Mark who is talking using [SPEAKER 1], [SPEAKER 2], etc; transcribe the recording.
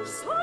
[SPEAKER 1] Oops.